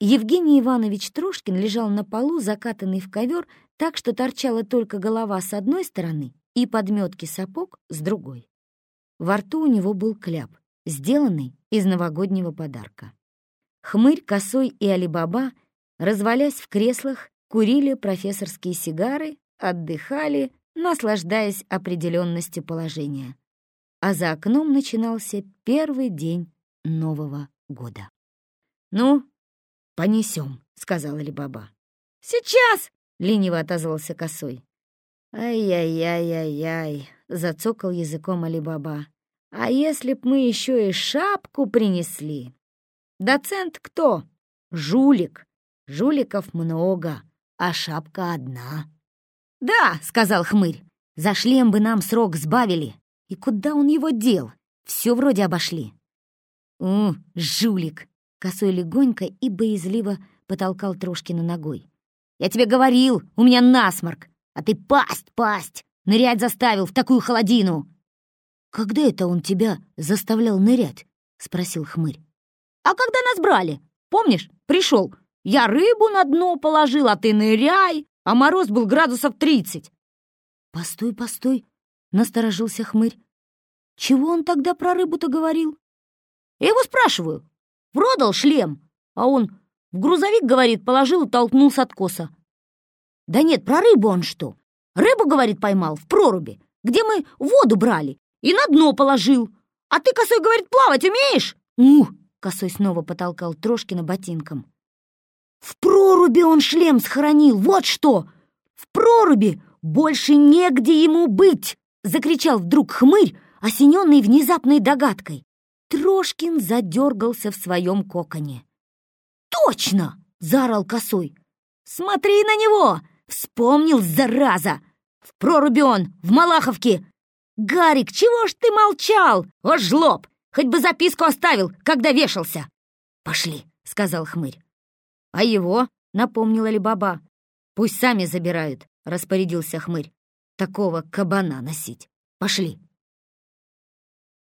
Евгений Иванович Трошкин лежал на полу, закатанный в ковер, так что торчала только голова с одной стороны и подметки сапог с другой. Во рту у него был кляп, сделанный из новогоднего подарка. Хмырь, Косой и Алибаба, развалясь в креслах, курили профессорские сигары, отдыхали, наслаждаясь определенностью положения. А за окном начинался первый день Нового года. «Ну, понесем», — сказала Алибаба. «Сейчас!» — лениво отозвался Косой. «Ай-яй-яй-яй-яй», — зацокал языком Алибаба. «А если б мы еще и шапку принесли?» «Доцент кто?» «Жулик. Жуликов много, а шапка одна». «Да», — сказал хмырь, — «за шлем бы нам срок сбавили. И куда он его дел? Все вроде обошли». «У, жулик!» — косой легонько и боязливо потолкал Трошкина ногой. «Я тебе говорил, у меня насморк, а ты пасть, пасть! Нырять заставил в такую холодину!» «Когда это он тебя заставлял нырять?» — спросил хмырь. «А когда нас брали? Помнишь, пришел? Я рыбу на дно положил, а ты ныряй, а мороз был градусов тридцать». «Постой, постой!» — насторожился хмырь. «Чего он тогда про рыбу-то говорил?» Я его спрашиваю. Продал шлем, а он в грузовик, говорит, положил и толкнул с откоса. Да нет, про рыбу он что? Рыбу, говорит, поймал в проруби, где мы воду брали, и на дно положил. А ты, Косой, говорит, плавать умеешь? Ух! Косой снова потолкал Трошкина ботинком. В проруби он шлем схоронил, вот что! В проруби больше негде ему быть! Закричал вдруг хмырь, осененный внезапной догадкой. Трошкин задергался в своем коконе. «Точно!» — заорал косой. «Смотри на него! Вспомнил, зараза! В проруби он, в Малаховке! Гарик, чего ж ты молчал? О, жлоб! Хоть бы записку оставил, когда вешался!» «Пошли!» — сказал хмырь. «А его?» — напомнила ли баба. «Пусть сами забирают», — распорядился хмырь. «Такого кабана носить. Пошли!»